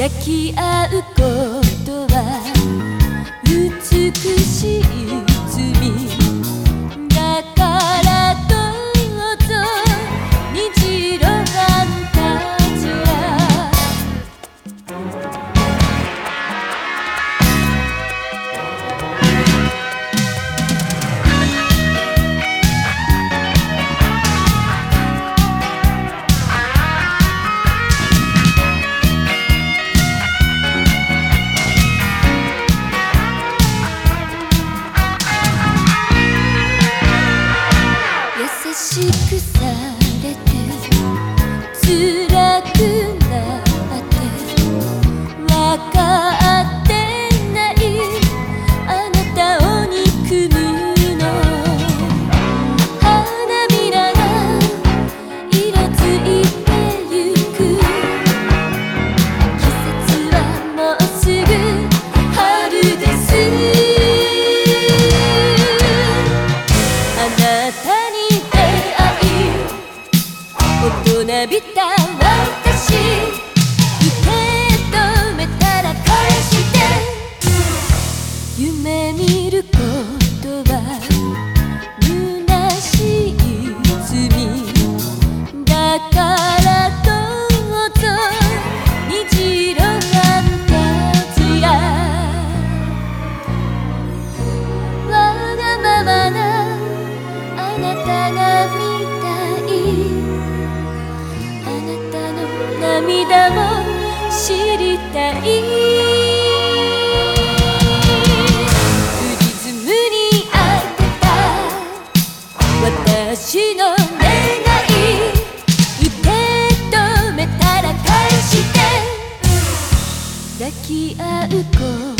抱き合うことは美しいしくさびた私受け止めたら返して夢見ることは虚しい罪だからどうぞ虹色ファンタジアわがままなあなたが見涙も知りたい。プリズムに当てた。私の願い受け止めたら返して。抱き合う子。